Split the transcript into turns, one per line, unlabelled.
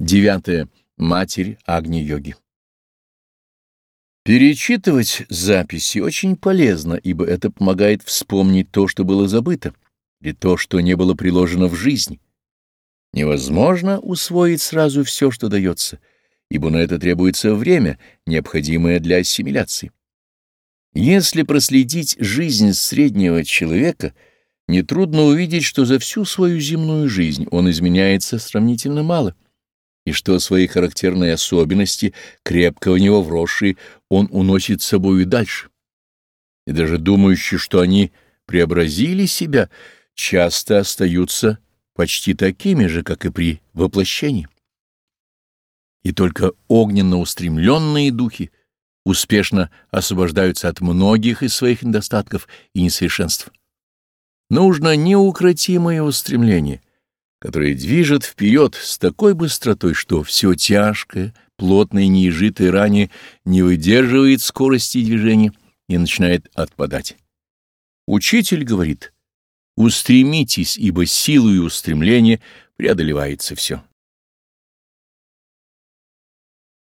Девятое. Матерь Агни-йоги. Перечитывать записи очень полезно, ибо это помогает вспомнить то, что было забыто, и то, что не было приложено в жизнь. Невозможно усвоить сразу все, что дается, ибо на это требуется время, необходимое для ассимиляции. Если проследить жизнь среднего человека, нетрудно увидеть, что за всю свою земную жизнь он изменяется сравнительно мало — и что свои характерные особенности, крепко в него вросшие, он уносит с собой и дальше. И даже думающие, что они преобразили себя, часто остаются почти такими же, как и при воплощении. И только огненно устремленные духи успешно освобождаются от многих из своих недостатков и несовершенств. Нужно неукротимое устремление — которые движет вперед с такой быстротой, что все тяжкое, плотное неизжитое ранее не выдерживает скорости движения и начинает отпадать. Учитель говорит, устремитесь, ибо силой устремления преодолевается все.